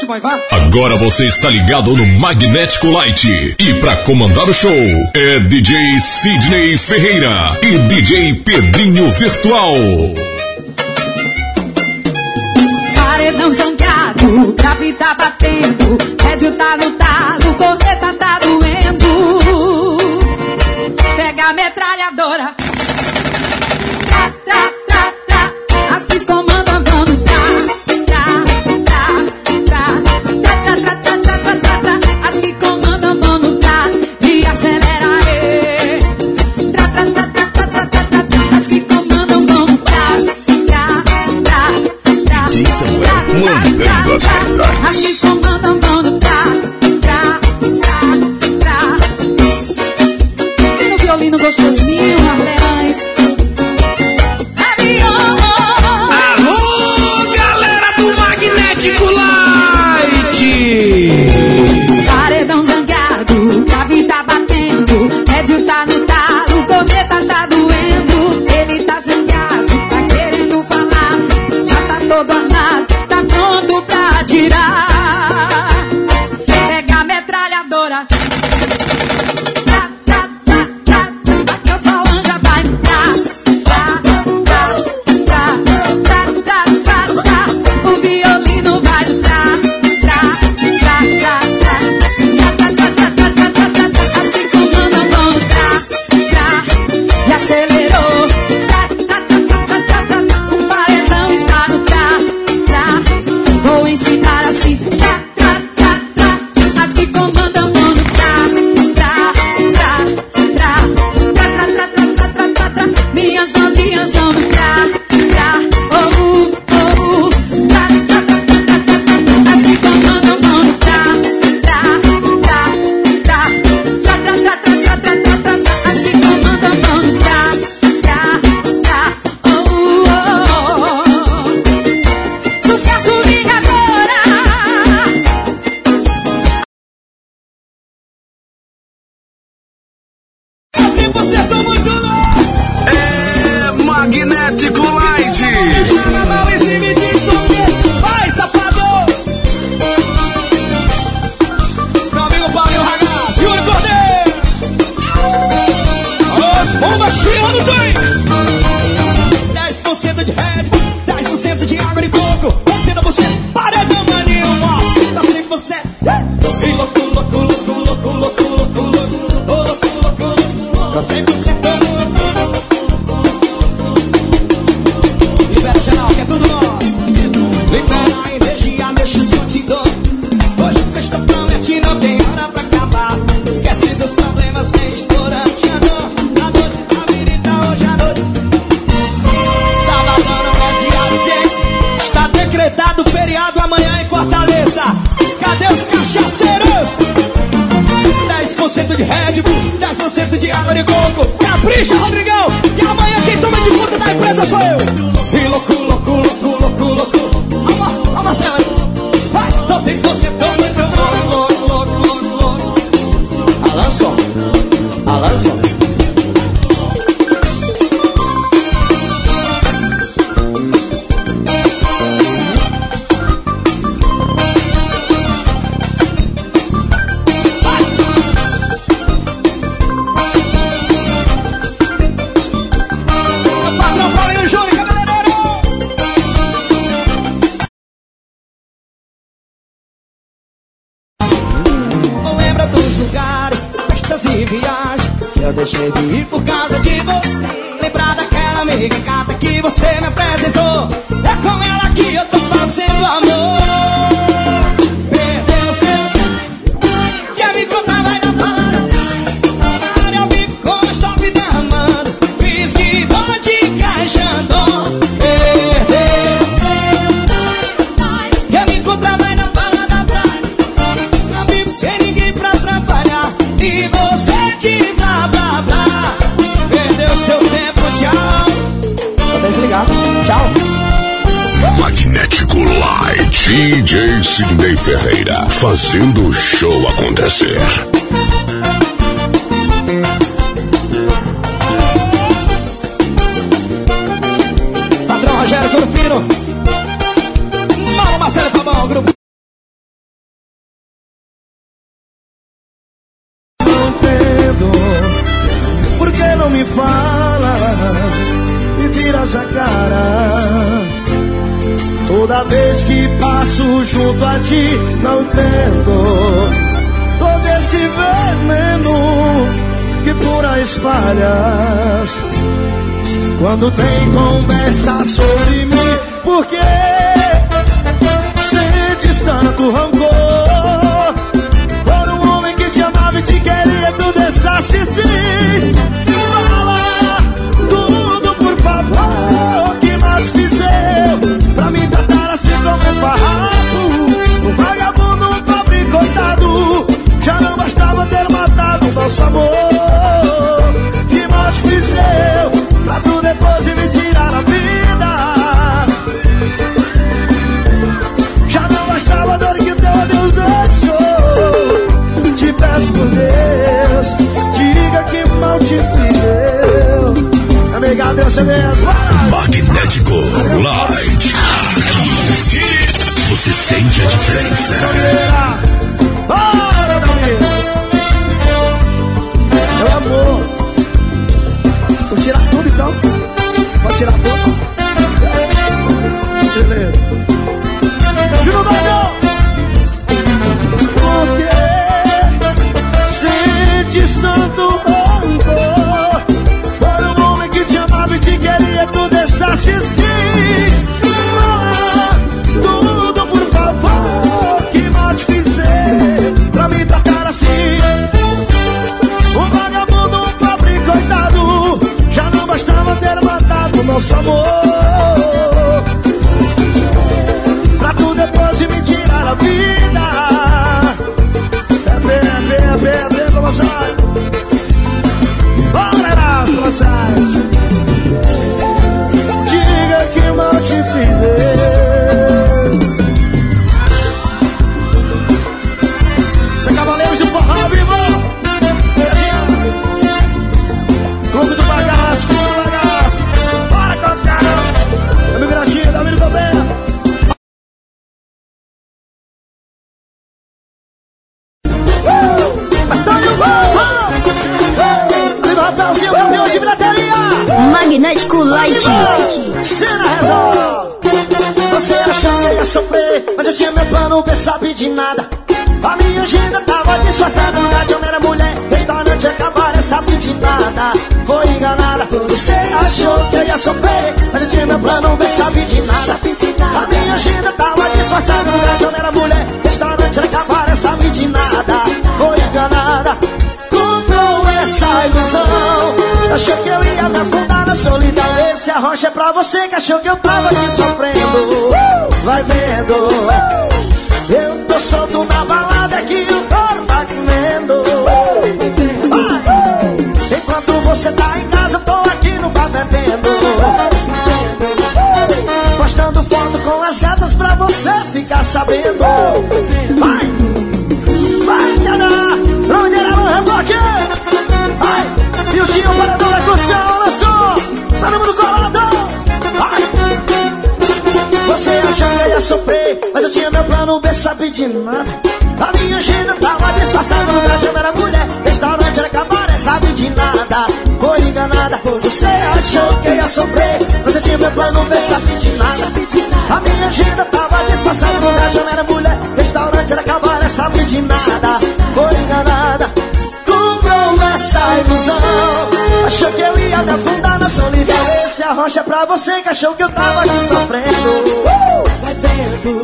Feche, mãe, vá. Agora você está ligado no Magnético Light. E para comandar o show é DJ Sidney Ferreira e DJ Pedrinho Virtual. Paredão zangueado, grave tá batendo, médio tá no talo, correta tá lugares, festas e viagens. Eu deixei de ir por causa de você. Lembrar daquela amiga gata que você me apresentou. É com ela que eu tô fazendo amor. Magnético Light. DJ Sidney Ferreira, fazendo o show acontecer. Patrão Rogério Corfino. Mauro Marcelo Famão, grupo Vez que passo junto a ti, não entendo todo esse veneno que por aí espalhas. Quando tem conversa sobre mim, por que sentes tanto rancor? Por um homem que te amava e te queria, tu deixasse sim. Fala tudo, por favor, que mais fiz eu pra me tratar farrapo? Um vagabundo, um pobre coitado, já não bastava ter matado nosso amor. Que mais fiz eu pra tu depois me tirar a vida? Já não bastava a dor que teu Deus deixou. Te peço por Deus, diga que mal te fiz eu. Deus é vai! Magnético Light. Você sente a diferença. Bora! Meu amor, vou tirar tudo então? Pode tirar tudo? Beleza. Júnior Doido! Por que sentes tanto rancor? Por um homem que te amava e te queria, tu deixaste nosso amor. Eu ia me afundar na solidão. Esse arrocha é pra você que achou que eu tava aqui sofrendo. Vai vendo. Eu tô solto na balada que o couro tá comendo. Vai. Enquanto você tá em casa, eu tô aqui no bar bebendo. Postando foto com as gatas pra você ficar sabendo. Vai. Vai, Tiana! Nome dele é no reboque! E o da curtição, olha só! Todo mundo colado! Vai! Você achou que eu ia sofrer, mas eu tinha meu plano B, sabe de nada. A minha agenda tava disfarçada, no lugar de eu era mulher. Restaurante era cabaré, sabe de nada. Foi enganada, você achou que eu ia sofrer, mas eu tinha meu plano B, sabe de nada. A minha agenda tava disfarçada, no lugar de eu era mulher. Restaurante era cabaré, sabe de nada. Foi enganada essa ilusão. Achou que eu ia me afundar na solidão. Esse arrocha é pra você que achou que eu tava aqui sofrendo. Vai vendo.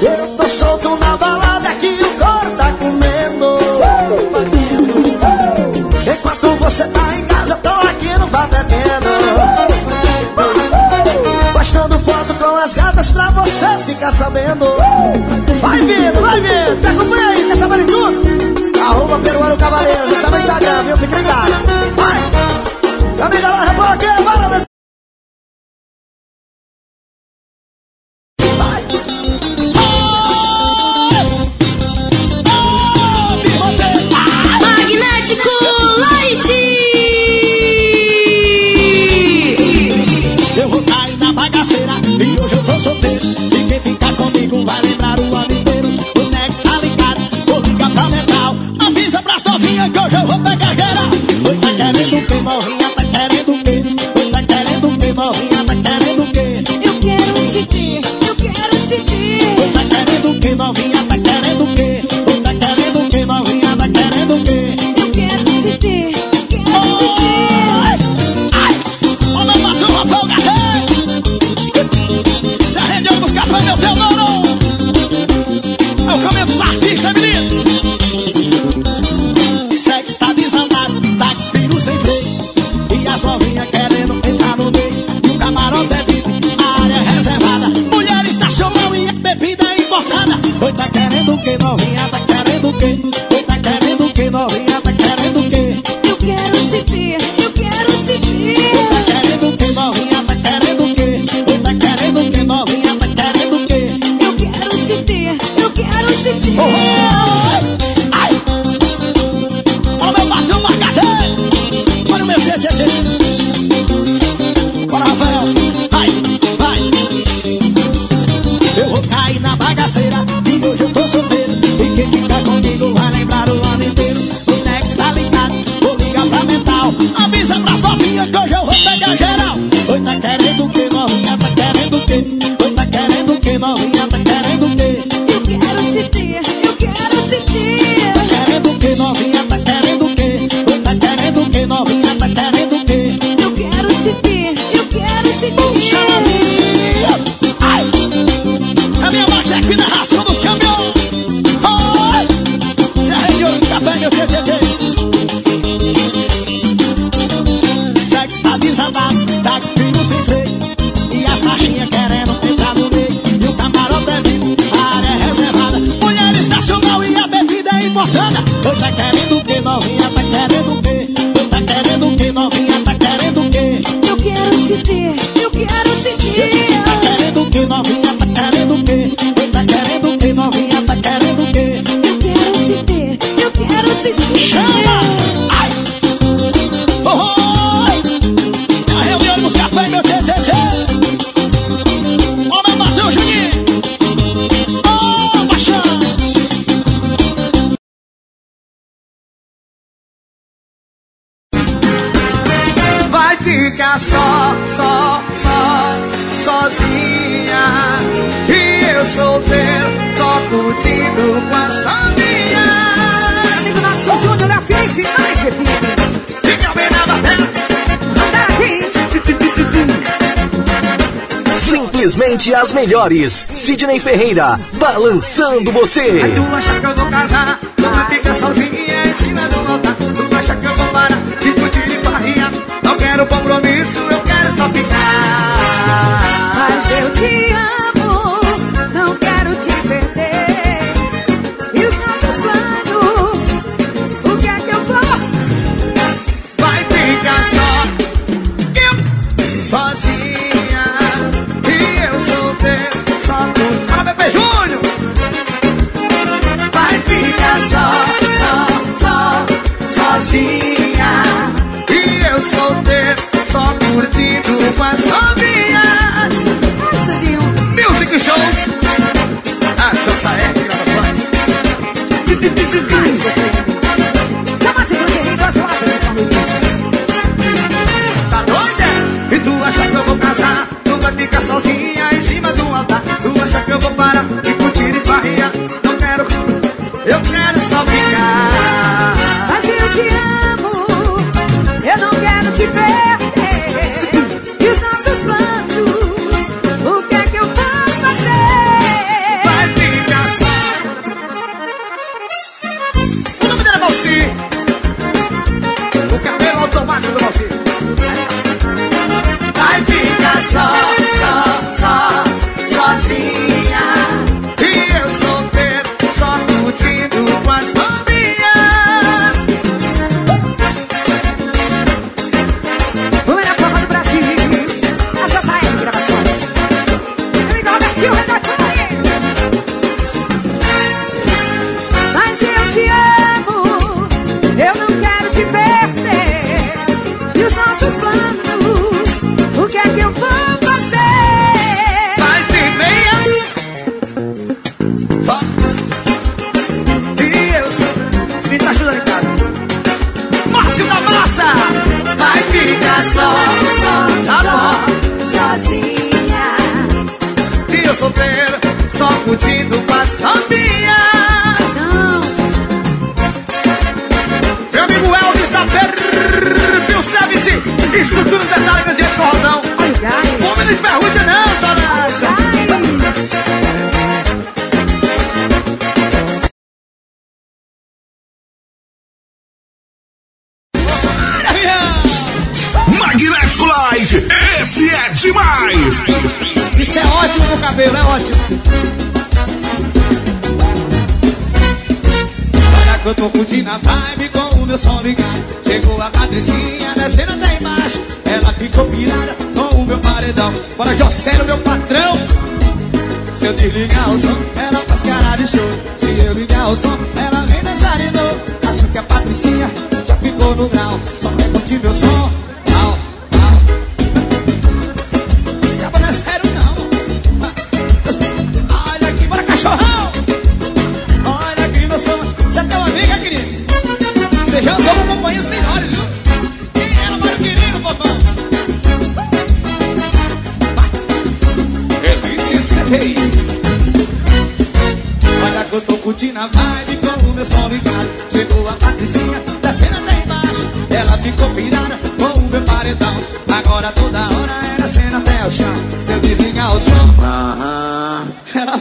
Eu tô solto na balada que o couro tá comendo. Vai vendo. Enquanto você tá em casa, tô aqui no bar bebendo. Postando foto com as gatas pra você ficar sabendo. Vai vendo, vai vendo. Tá com aí, quer saber de tudo? Arroba Peruano Cavaleiro, já sabe o Instagram, viu? Fica ligado. Vai! Amiga lá, reboque, bora que hoje eu vou pegar geral. Oi, tá querendo o que, morrinha? Tá querendo o quê? Oi, tá querendo o que, morrinha? somente as melhores. Sidney Ferreira, balançando você. Aí tu acha que eu vou casar, não vai ficar sozinha, ensina não voltar. Tu acha que eu vou parar, fico de barriga. Não quero compromisso, eu quero só ficar. Mas eu te amo. curtindo as novinhas. Music Shows. A JR Gravações. É tá doida? E tu acha que eu vou casar? Tu vai ficar sozinha em cima do altar. Tu acha que eu vou parar de curtir e farrear? Não quero, eu quero só brincar. Mas eu te amo, eu não quero te ver.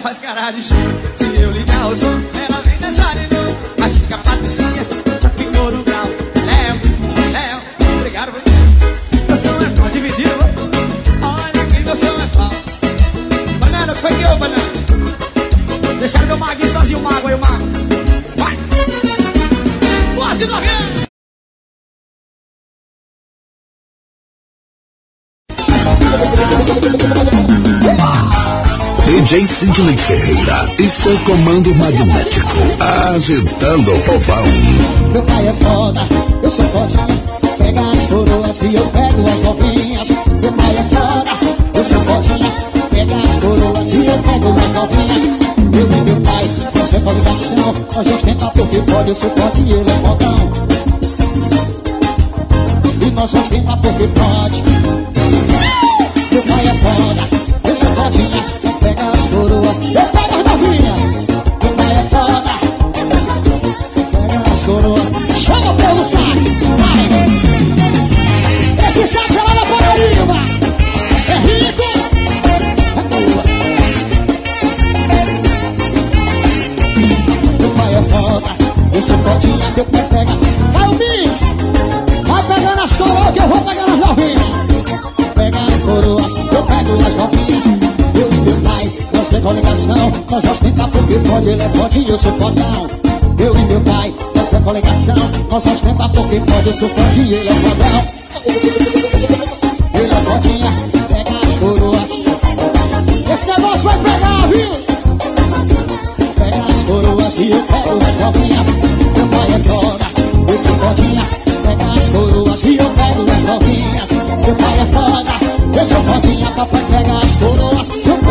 Faz cara de show. Se eu ligar Sidney Ferreira e seu comando magnético, agitando o povão. Meu pai é foda, eu sou fodinha. Pega as coroas e eu pego as novinhas. Meu pai é foda, eu sou fodinha. Pega as coroas e eu pego as novinhas. Eu e meu pai, você com ligação. Nós ostenta porque pode, eu sou forte e ele é fodão. E nós ostenta porque pode. Meu pai é foda, eu sou fodinha. Pega coroas, eu pego as novinhas. Pai é foda. Pega as coroas, chama pelo sax, vai! Esse sax é lá da Paraíba, é rico, é boa. Pai é foda, eu sou fodinha, meu pai pega. Vai o mix, vai pegando as coroas que eu vou pegando as novinhas. Pega as coroas, eu pego as novinhas. Você com ligação, nós ostenta porque pode, ele é forte, eu sou fodão. Eu e meu pai, nossa coligação, nós ostenta porque pode, eu sou forte e ele é fodão. É fodinha, pega as coroas. Esse negócio vai pegar, viu? Pega as coroas e eu pego as novinhas. Meu pai é foda, eu sou fodinha. Pega as coroas e eu pego as novinhas. Meu pai é foda, eu sou fodinha. Papai pega as coroas,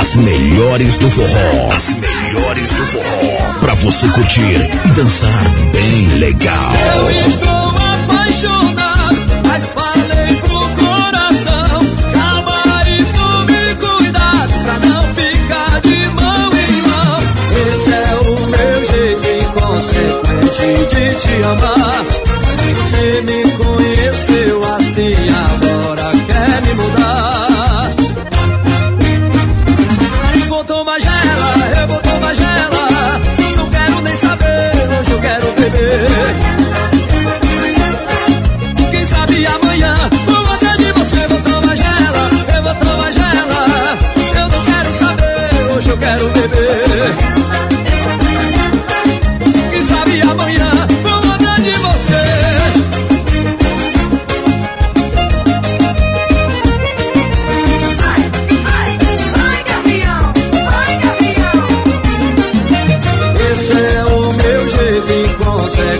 as melhores do forró, as melhores do forró, pra você curtir e dançar bem legal. Eu estou apaixonado, mas falei pro coração. Calma e tome cuidado pra não ficar de mão em mão. Esse é o meu jeito inconsequente de te amar. Você me conheceu assim, beber. Quem sabe amanhã vou até de você, vou tomar gela, eu vou tomar gela. Eu não quero saber, hoje eu quero beber.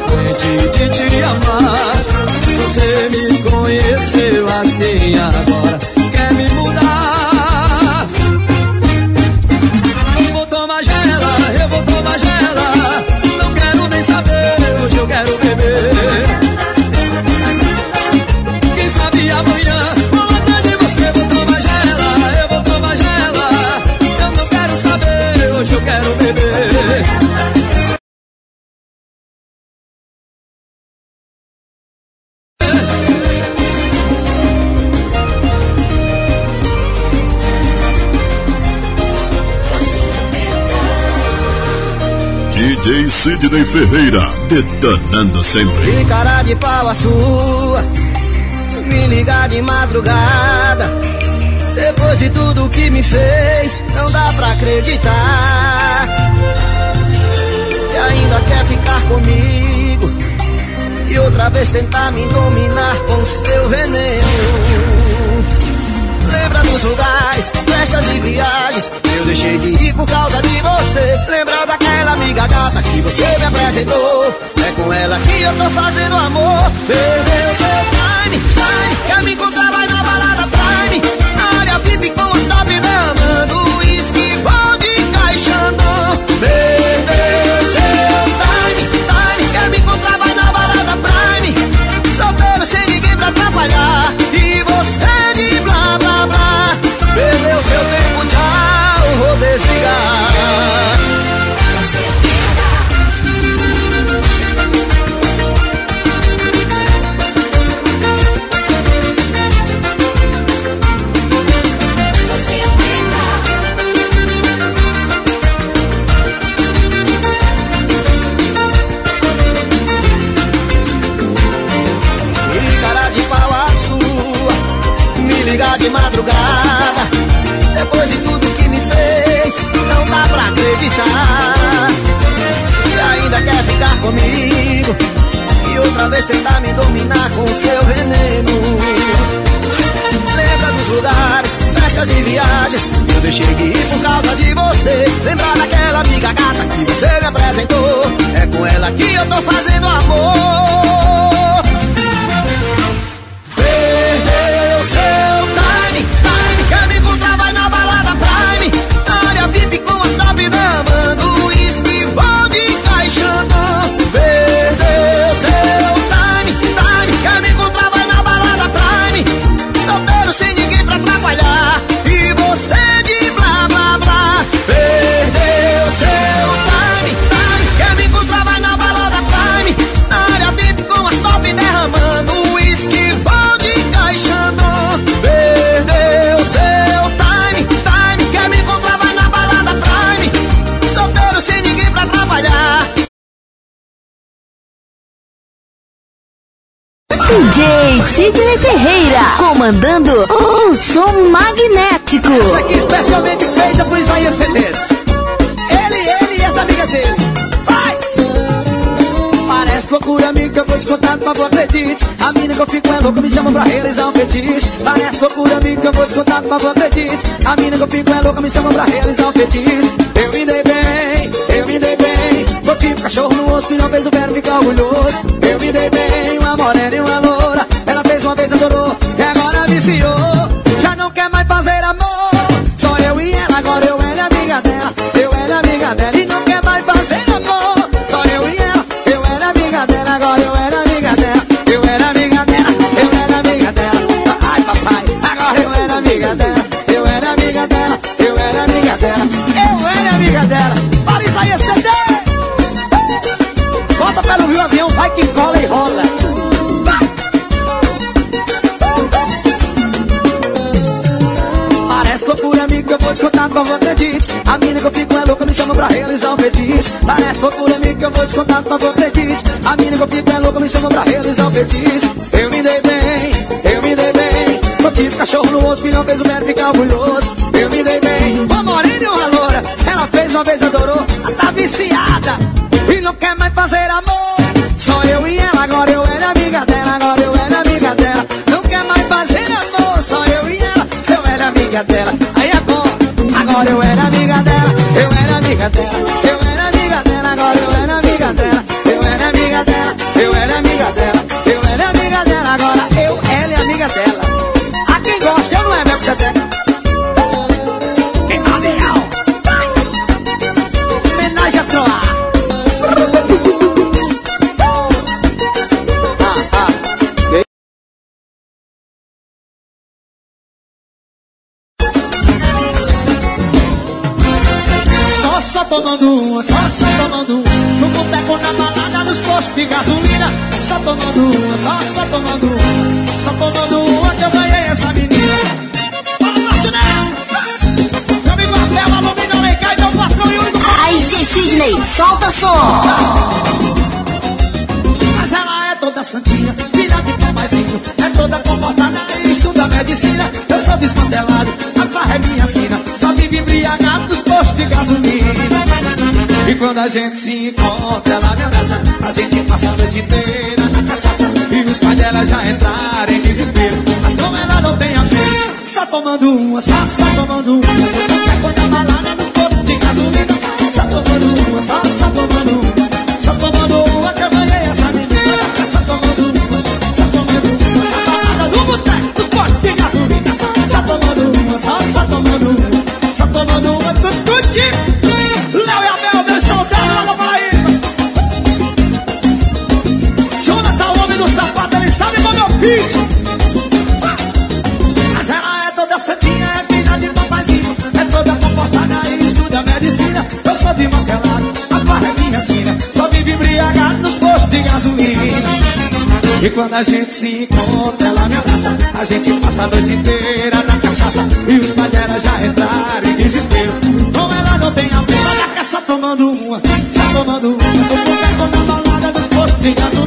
Did you, did you? Ferreira, detonando sempre. Que cara de pau a sua, me ligar de madrugada. Depois de tudo que me fez, não dá pra acreditar. E ainda quer ficar comigo. E outra vez tentar me dominar com seu veneno. Lembra dos lugares, festas e viagens Eu deixei de ir por causa de você Lembra daquela amiga gata que você me apresentou. É com ela que eu tô fazendo amor. Perdeu seu time, time Quer me encontrar, vai na balada Prime. Área VIP com os top amando apresentou. É com ela que eu tô fazendo Ferreira, comandando o som magnético. Essa aqui especialmente feita por Isaías CDs. Ele, ele e as amigas dele. Vai! Parece loucura, amigo, que eu vou te contar, por favor, acredite. A mina que eu fico é louca, me chama pra realizar um fetiche. Parece loucura, amigo, que eu vou te contar, por favor, acredite. A mina que eu fico é louca, me chama pra realizar um fetiche. Eu me dei bem, eu me dei bem. Vou tipo cachorro no osso, e não fez o velho ficar orgulhoso. Eu me dei bem, uma morena e uma loura. Viciou. Já não quer mais fazer amor. Só eu e ela, agora eu era amiga dela. Eu era amiga dela e não quer mais fazer amor. Só eu e ela, eu era amiga dela, agora eu era amiga dela. Eu era amiga dela, eu era amiga dela. Ai, papai, agora eu era amiga dela. Eu era amiga dela, eu era amiga dela. Eu era amiga dela. Favor, acredite. A mina que eu fico é louca, me chama pra realizar um fetiche. Parece loucura, amigo, que eu vou te contar, favor, acredite. A mina que eu fico é louca, me chama pra realizar um fetiche. Eu me dei bem, eu me dei bem. Eu tive cachorro no osso não fez o médico ficar orgulhoso. Eu me dei bem, uma morena e uma loura. Ela fez uma vez, adorou, ela tá viciada. E não quer mais fazer amor. Só eu e ela, agora eu era amiga dela, agora eu era amiga dela. Não quer mais fazer amor, só eu e ela, eu era amiga dela. Eu era amiga dela, eu era amiga dela, a gente se encontra, ela me abraça A gente passa a noite inteira na cachaça E os pais dela já entraram em desespero. Mas como ela não tem apego Só tomando uma, só, só tomando uma. Sai quando a balada no posto de gasolina Só tomando uma, só, só e quando a gente se encontra, ela me abraça. A gente passa a noite inteira na cachaça. E os pais dela já entraram em desespero. Com ela não tem a pena da caça tomando uma. Só tomando uma Tô com na balada dos postos de gasolina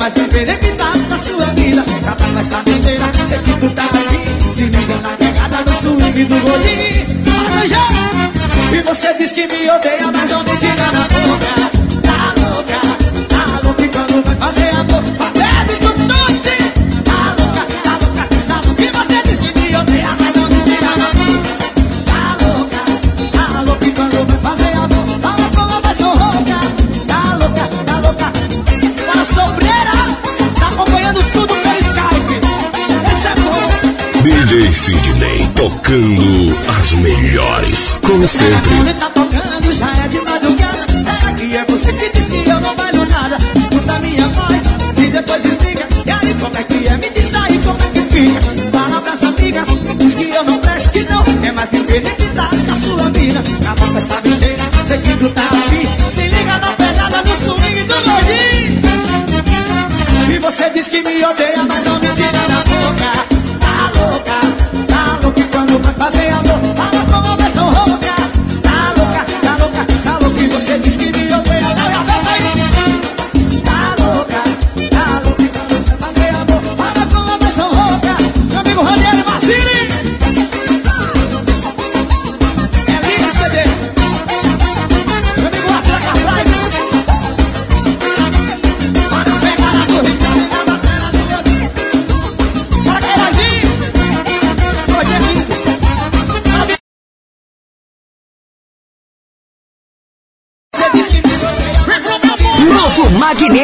mais me ver evitar na sua vida. Acaba com essa besteira, sei que tu tá aqui. Se liga na pegada do swing do gordinho. Arranja! E você diz que me odeia, mas não tocando as melhores, como sempre. Quando tá tocando, já é de madrugada. Será que é você que diz que eu não valho nada? Escuta a minha voz e depois desliga. E aí, como é que é? Me diz aí como é que fica. Fala pras amigas, diz que eu não presto, que não quer mais me ver nem pintar na sua vida. Acaba com essa besteira, sei que tu tá aqui. Se liga na pegada do swing do gordinho. E você diz que me odeia, mas não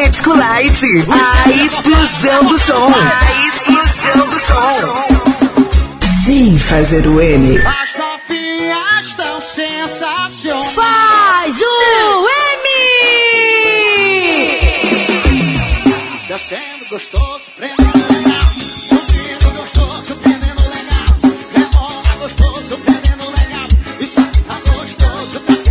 Magnético Light. A explosão do som. A explosão do som. Vem fazer o M. As novinhas tão sensacionais. Faz o M! Descendo gostoso, prendendo legal. Subindo gostoso, prendendo legal. Rebola gostoso, prendendo legal. Isso aqui tá gostoso, tá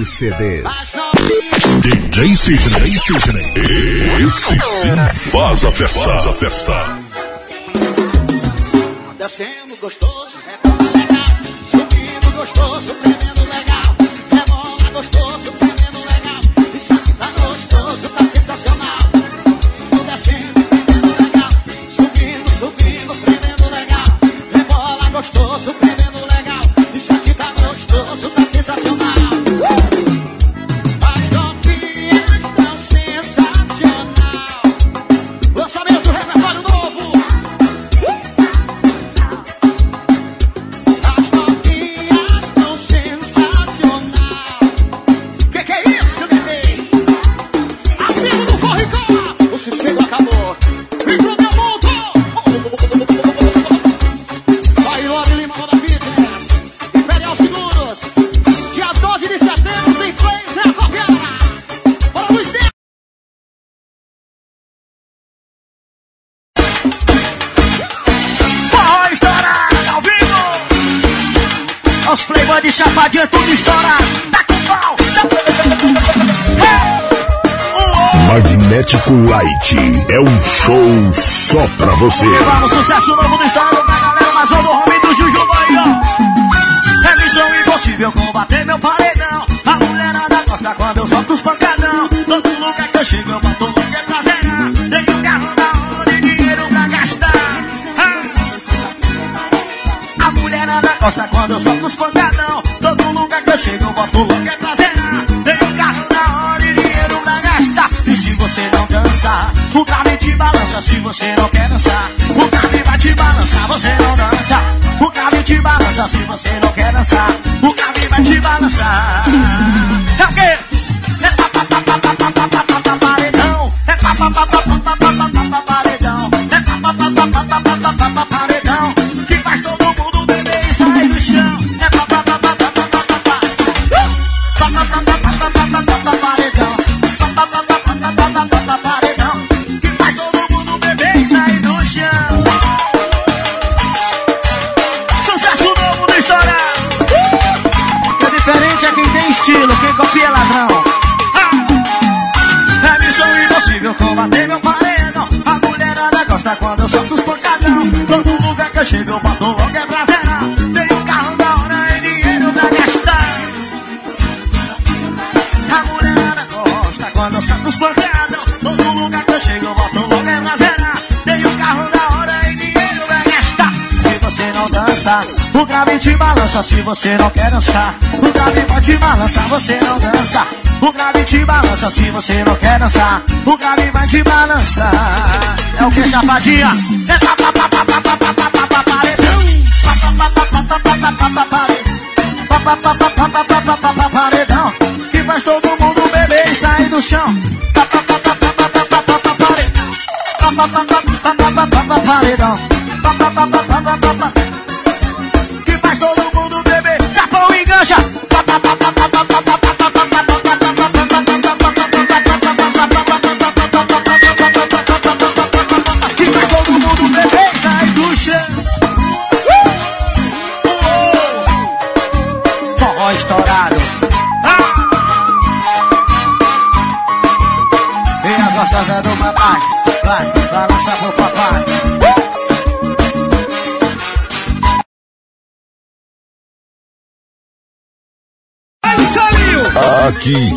os CDs. DJ Sidney, Sidney. Esse sim faz a festa. Faz a festa. Tá Descendo gostoso. show só pra você. Vamos sucesso novo do estado, pra galera, mas do homem do Juju aí, ó. Impossível com se você não quer dançar. O grave vai te balançar, você não dança. O grave te balança se você não quer dançar. O grave vai te balançar. É o que chapadinha? É pa pa pa pa pa pa pa pa pa paredão. Pa pa pa pa pa pa pa pa pa pa pa pa pa pa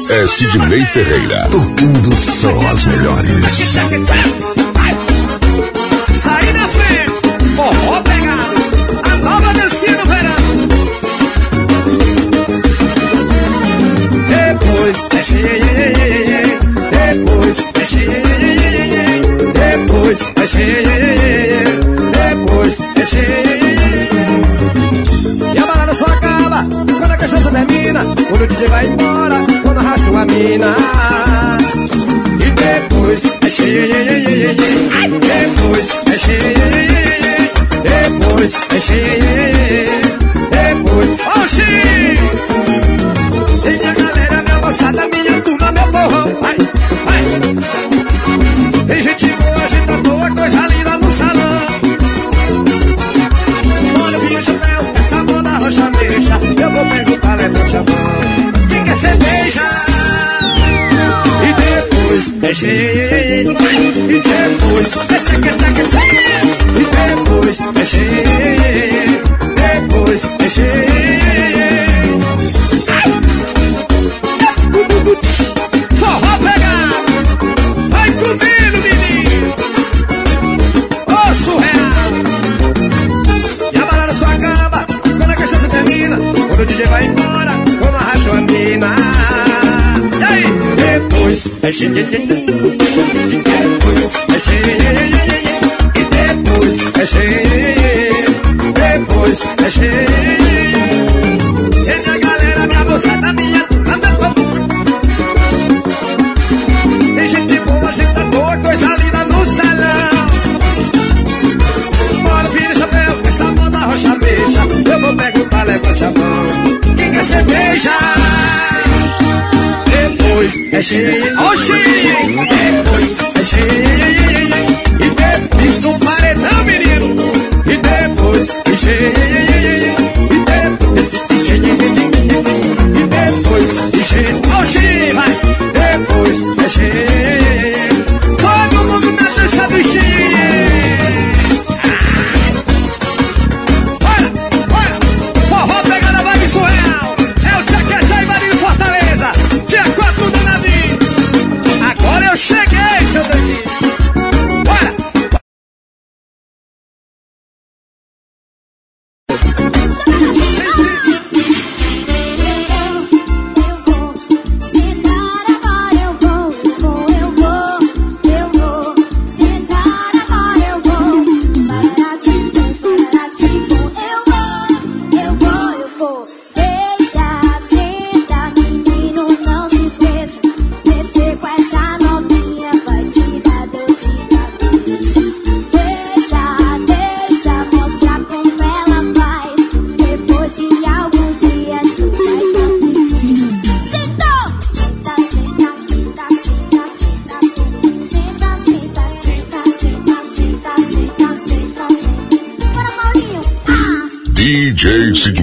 é Sidney Ferreira. Tocando só as melhores. Paris, and she I see. I see.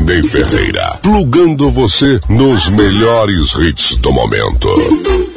Claudinei Ferreira, plugando você nos melhores hits do momento.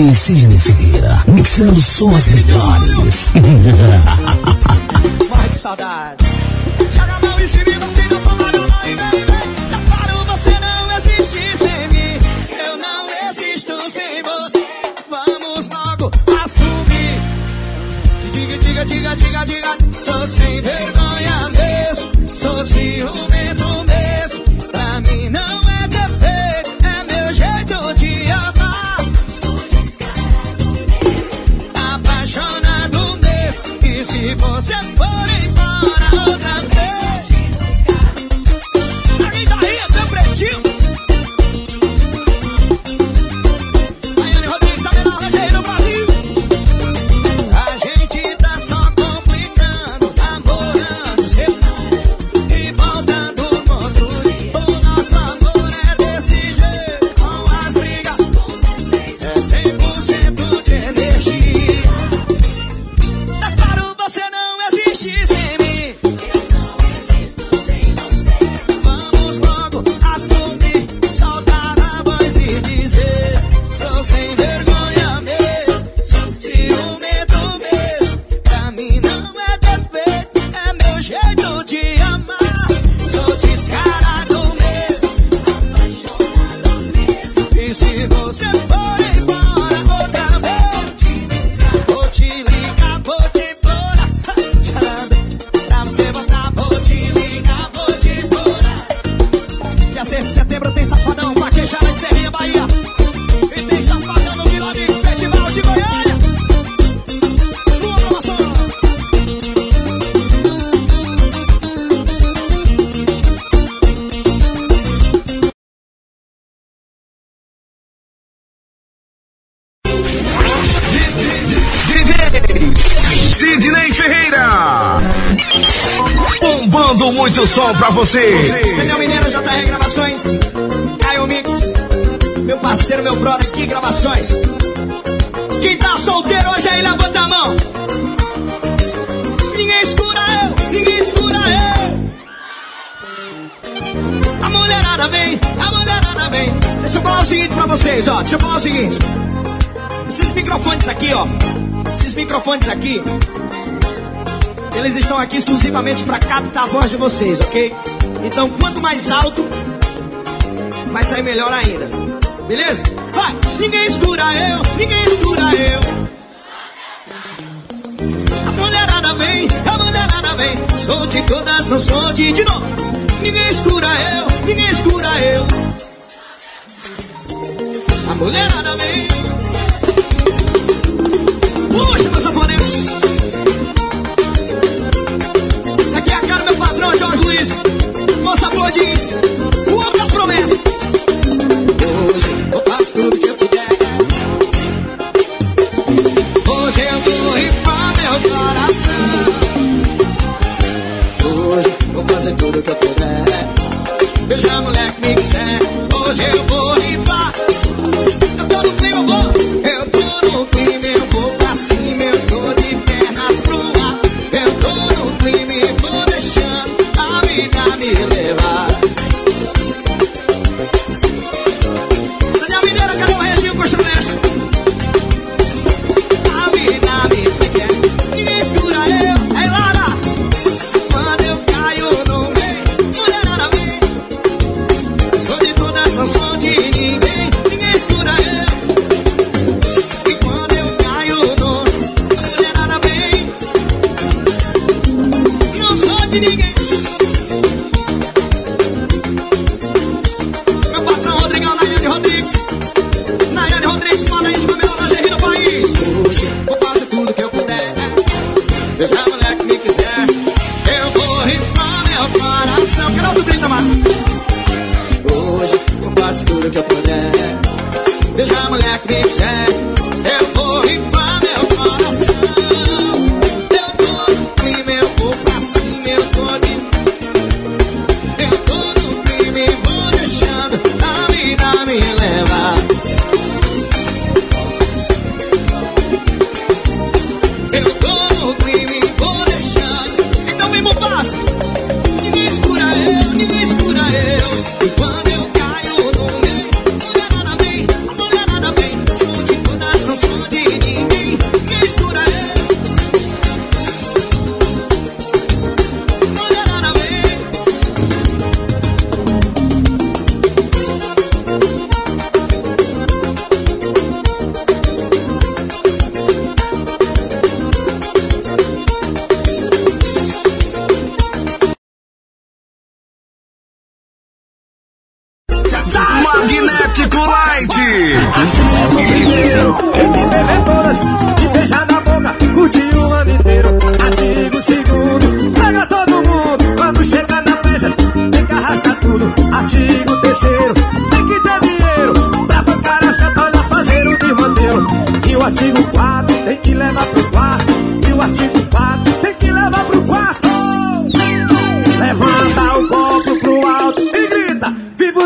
DJ Sidney Ferreira, mixando só as melhores. Morre de saudade. Joga a mão em cima e batida, toma a mão e vem. Já paro, você não existe sem mim. Eu não existo sem você. Vamos logo assumir. Diga, diga, diga, diga, diga. Sou sem vergonha mesmo. Sou ciumento você for embora muito som pra você. Meu Mineiro JR Gravações. Caio Mix. Meu parceiro, meu brother aqui, Gravações. Quem tá solteiro hoje aí, levanta a mão. Ninguém escura eu, ninguém escura eu. A mulherada vem, a mulherada vem. Deixa eu falar o seguinte pra vocês, ó. Deixa eu falar o seguinte. Esses microfones aqui, ó. Esses microfones aqui. Eles estão aqui exclusivamente para captar a voz de vocês, ok? Então, quanto mais alto, vai sair melhor ainda. Beleza? Vai! Ninguém escura eu, ninguém escura eu. A mulherada vem, a mulherada vem. Sou de todas, não sou de de novo. Ninguém escura eu, ninguém escura eu. A mulherada vem. Puxa, meu sanfoneiro. Patrão, Jorge Luiz. Moça Flor diz, o homem da promessa. Hoje eu faço tudo que eu puder. Hoje eu vou rifar meu coração. Hoje vou fazer tudo que eu puder. Veja a mulher que me quiser. Hoje eu vou rifar.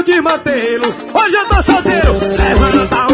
de mantê-lo. Hoje eu tô solteiro, levanta o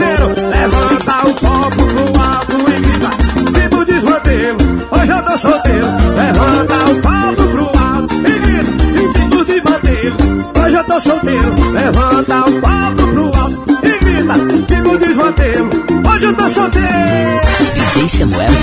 parceiro, levanta o copo pro alto e grita. Vivo desmantelo, hoje eu tô solteiro. Levanta o copo pro alto e grita. vivo tipo hoje eu tô solteiro. Levanta o copo pro alto e grita. Vivo desmantelo, hoje eu tô solteiro. DJ Samuel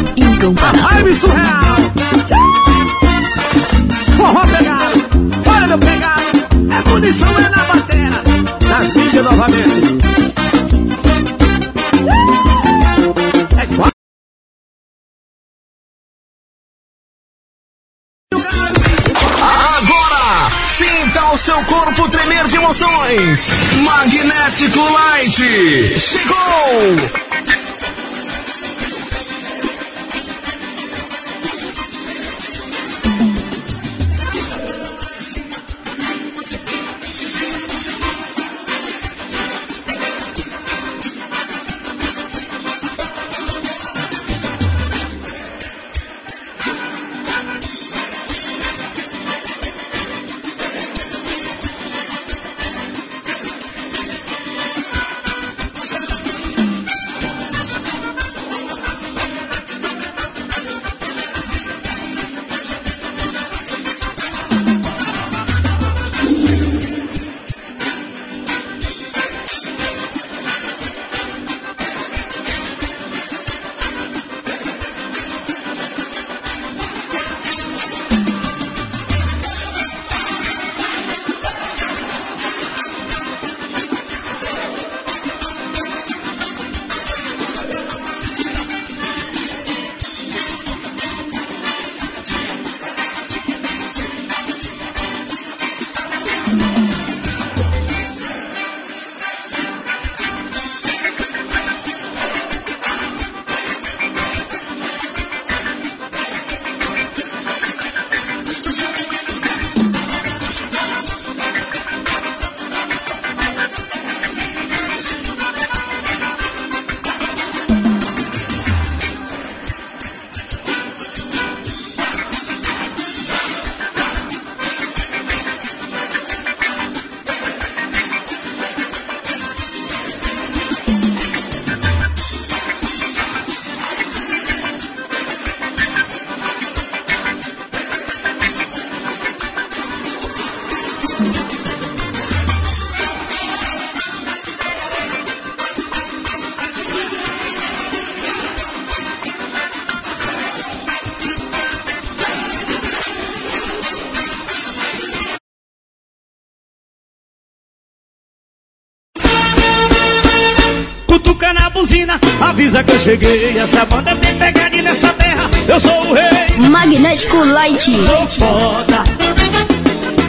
buzina, avisa que eu cheguei. Essa banda tem pegada nessa terra. Eu sou o rei. Magnético Light. Sou foda.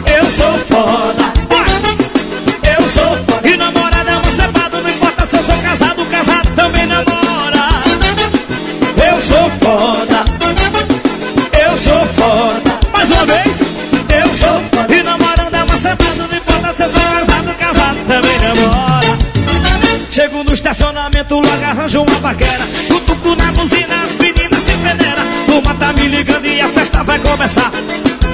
Eu sou foda. Arranjo uma paquera. Cutuco na buzina, as meninas se veneram. Turma tá me ligando e a festa vai começar.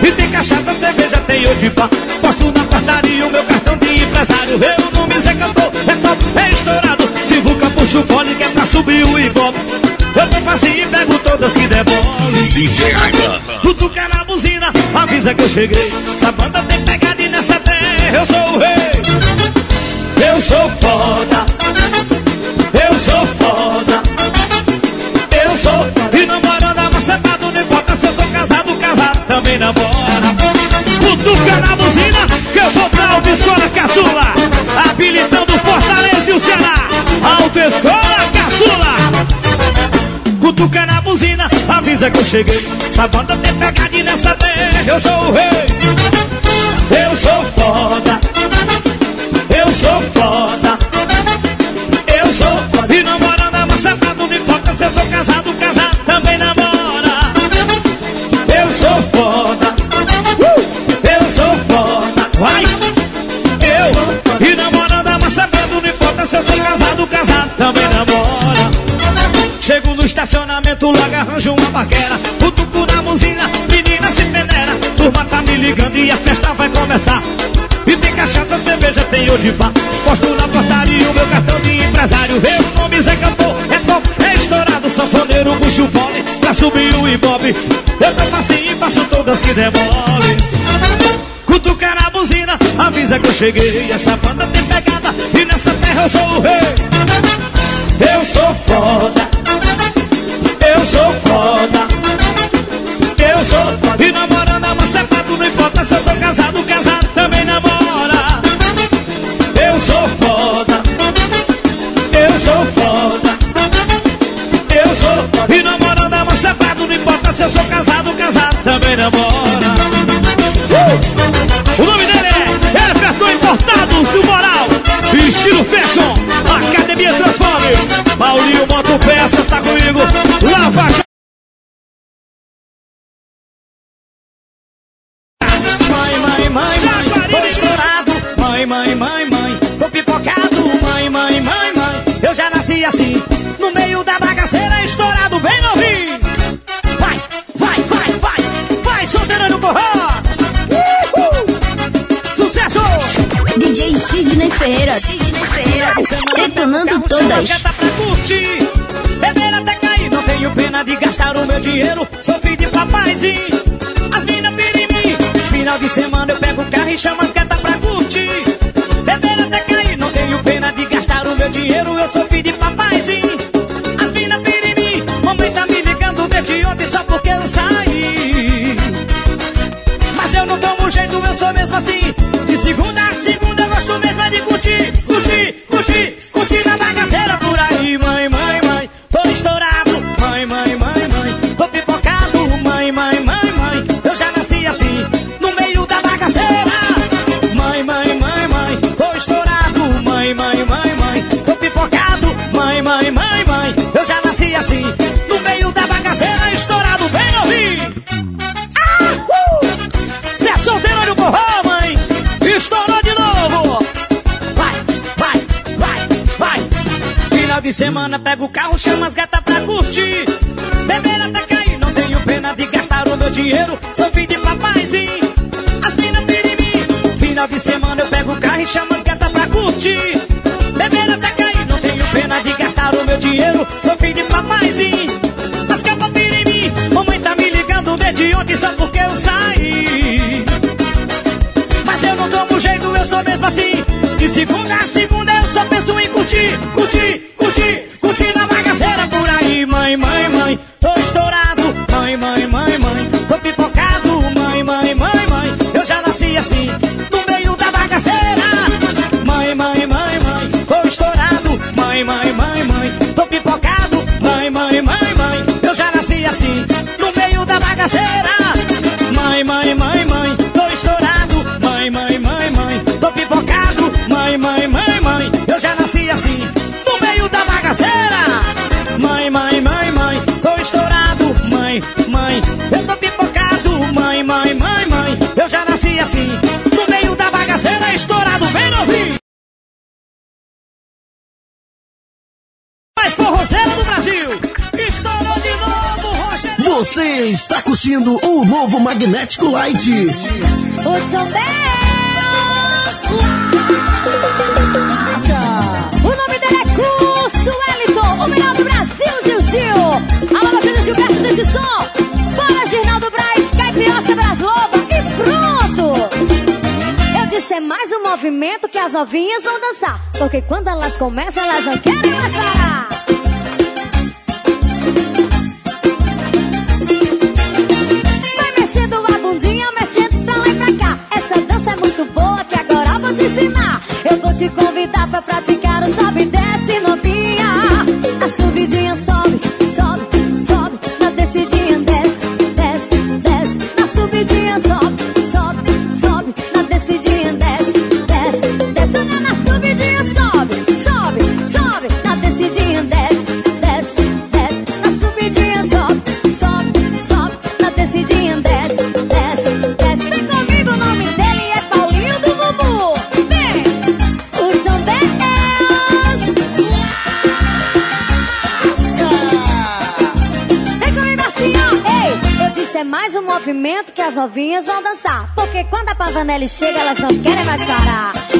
E tem cachaça, cerveja, tem odipa. Posto na portaria o meu cartão de empresário. Eu não me cantor, é top, é estourado. Se vuca, puxa o fone que é pra subir o ibope. Eu tô facinho e pego todas que devolve. DJ Raiman. Cutuca na buzina, avisa que eu cheguei. Essa banda tem pegada e nessa terra eu sou o rei. Eu sou foda. Cutuca na buzina, que eu vou pra Autoescola Caçula. Habilitando Fortaleza e o Ceará. Autoescola Caçula. Cutuca na buzina, avisa que eu cheguei. Banda tem pegada e nessa terra eu sou o rei. Eu sou foda. Arranjo uma paquera. Cutuco na buzina, menina se peneira. Turma tá me ligando e a festa vai começar. E tem cachaça, cerveja, tem odipa. Posto na portaria o meu cartão de empresário. Meu nome Zé Cantor, é top, é estourado. Sanfoneiro, bucho fole, pra subir o ibope. Eu tô facinho passo todas que demole. Cutuca na buzina, avisa que eu cheguei. Essa banda tem pegada e nessa terra eu sou o rei. Eu sou foda. Sou foda. Eu sou foda. E namorando amassado, não importa se eu sou casado, casado também namora. Eu sou foda. Eu sou foda. Eu sou foda. E namorando amassado, não importa se eu sou casado, casado também namora. Uh! O nome dele é Everton Importados do Moral. Estilo Fashion. Academia Transforme. Paulinho Moto Peças tá comigo. Lava Mãe, mãe, mãe, mãe, tô estourado. Mãe, mãe, mãe, mãe, tô pipocado. Mãe, mãe, mãe, mãe, eu já nasci assim. No meio da bagaceira, estourado, bem novinho. Sidney Ferreira. Sidney Ferreira. Detonando todas. Tá pra curtir. Beber até cair, não tenho pena de gastar o meu dinheiro. Sou filho de papaizinho. As mina pirimi. Final de semana eu pego o carro e chamo as gatas pra curtir. Beber até cair, não tenho pena de gastar o meu dinheiro. Eu sou filho de papaizinho. As mina pirimi. Mamãe tá me ligando desde ontem só porque eu saí. Mas eu não tomo jeito, eu sou mesmo assim. De segunda a segunda gosto mesmo é de curtir, curtir, curtir, curtir na bagaceira por aí. Mãe, mãe, mãe, tô estourado. Mãe, mãe, mãe, mãe, tô pipocado. Mãe, mãe, mãe, mãe, eu já nasci assim, no meio da bagaceira. Mãe, mãe, mãe, mãe, tô estourado. Mãe, mãe, mãe, mãe, tô pipocado. Mãe, mãe, mãe, mãe, eu já nasci assim, semana pega o carro, chama as gatas pra curtir. Beber até cair, não tenho pena de gastar o meu dinheiro. Sou filho de papaizinho, as minas pirimi. Final de semana eu pego o carro e chamo as gatas pra curtir. Beber até cair, não tenho pena de gastar o meu dinheiro. Sou filho de papaizinho, as capas pirimi. Mamãe tá me ligando desde ontem só porque eu saí. Eu sou mesmo assim. De segunda a segunda eu só penso em curtir, curtir, curtir, curtir na bagaceira por aí. Mãe, mãe, mãe, curtindo o novo Magnético Light. O som O nome dele é Curso Wellington, o melhor do Brasil, Gilzil. Alô, meu filho Gilberto desse som. Bora, Girnaldo Braz, Caipirosca Brasloba e pronto. Eu disse, é mais um movimento que as novinhas vão dançar. Porque quando elas começam, elas não querem mais parar. Te convidar pra praticar quando a Pavanelli chega, elas não querem mais parar.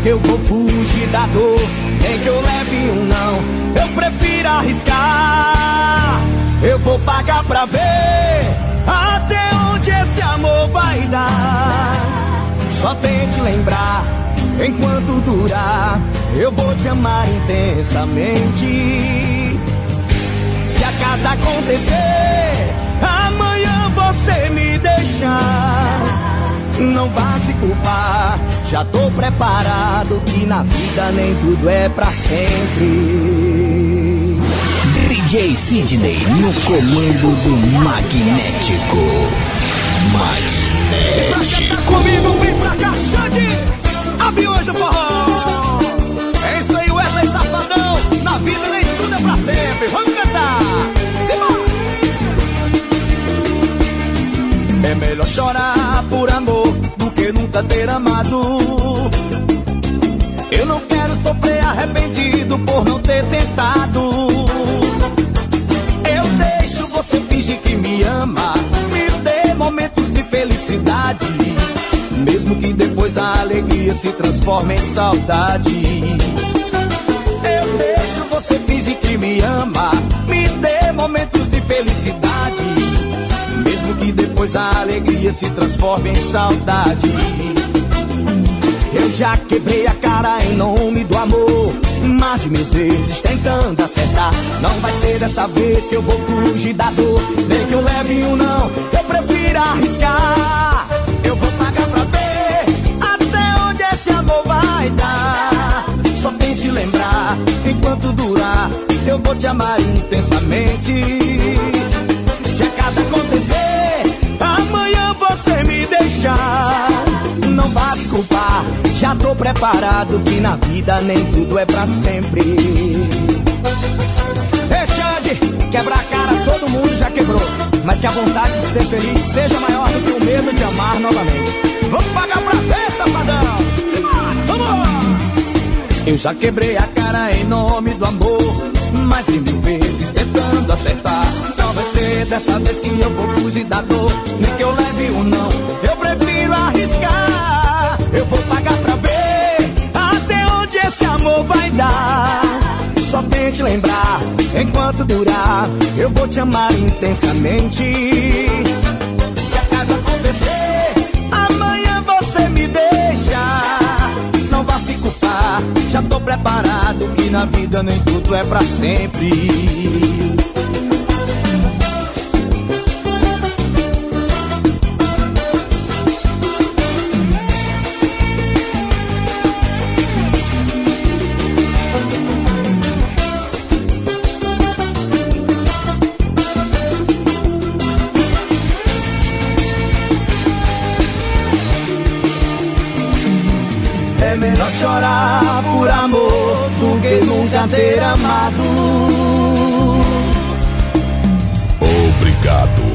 Que eu vou fugir da dor. Nem que eu leve um não, eu prefiro arriscar. Eu vou pagar pra ver até onde esse amor vai dar. Só tente lembrar, enquanto durar, eu vou te amar intensamente. Se acaso acontecer, amanhã você me deixar. Não vá se culpar, já tô preparado que na vida nem tudo é pra sempre. DJ Sidney no comando do Magnético. Magnético. Comigo, vem pra cá, Xande! Aviões do forró! É isso aí, Wesley Safadão! Na vida nem tudo é pra sempre! Vamos cantar! Simbora! É melhor chorar por amor ter amado. Eu não quero sofrer arrependido por não ter tentado. Eu deixo você fingir que me ama, me dê momentos de felicidade. Mesmo que depois a alegria se transforme em saudade. Eu deixo você fingir que me ama, me dê momentos de felicidade. Que depois a alegria se transforme em saudade. Eu já quebrei a cara em nome do amor. Mais de mil vezes tentando acertar. Não vai ser dessa vez que eu vou fugir da dor. Nem que eu leve um não, eu prefiro arriscar. Eu vou pagar pra ver até onde esse amor vai dar. Só tente lembrar, enquanto durar, eu vou te amar intensamente. Se acaso acontecer, você me deixar. Não vá se culpar, já tô preparado que na vida nem tudo é pra sempre. Ei, Xande, quebra a cara, todo mundo já quebrou. Mas que a vontade de ser feliz seja maior do que o medo de amar novamente. Vamos pagar pra ver, safadão! Vamos! Eu já quebrei a cara em nome do amor, mas mil vezes tentando acertar. Vai ser dessa vez que eu vou fugir da dor, nem que eu leve o não. Eu prefiro arriscar, eu vou pagar pra ver até onde esse amor vai dar. Só tente lembrar, enquanto durar, eu vou te amar intensamente. Se acaso acontecer, amanhã você me deixa. Não vá se culpar, já tô preparado que na vida nem tudo é pra sempre. Que nunca ter amado. Obrigado